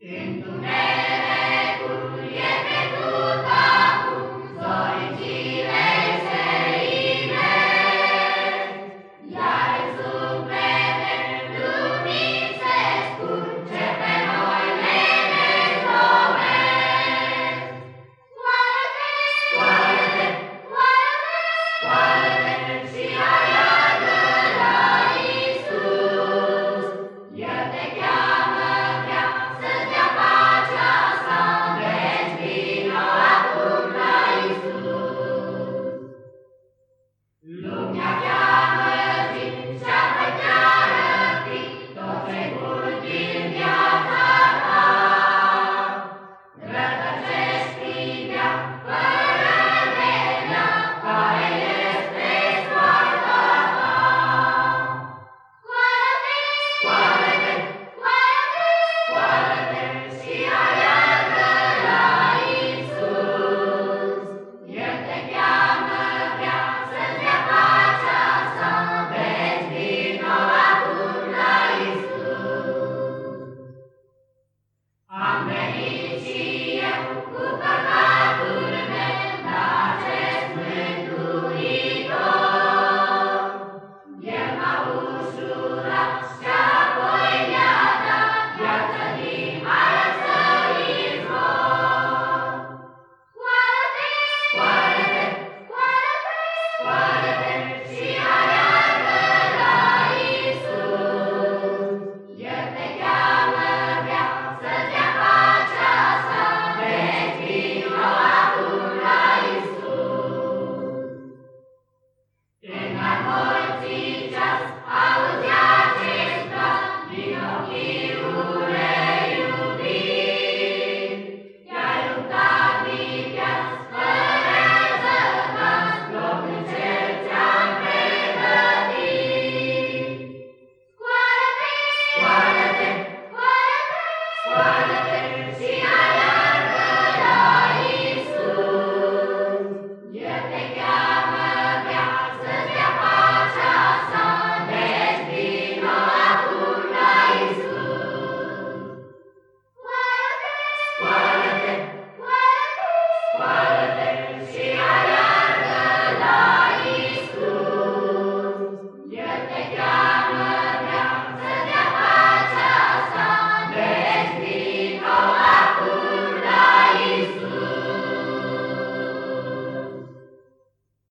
Întunericul e pe Amen.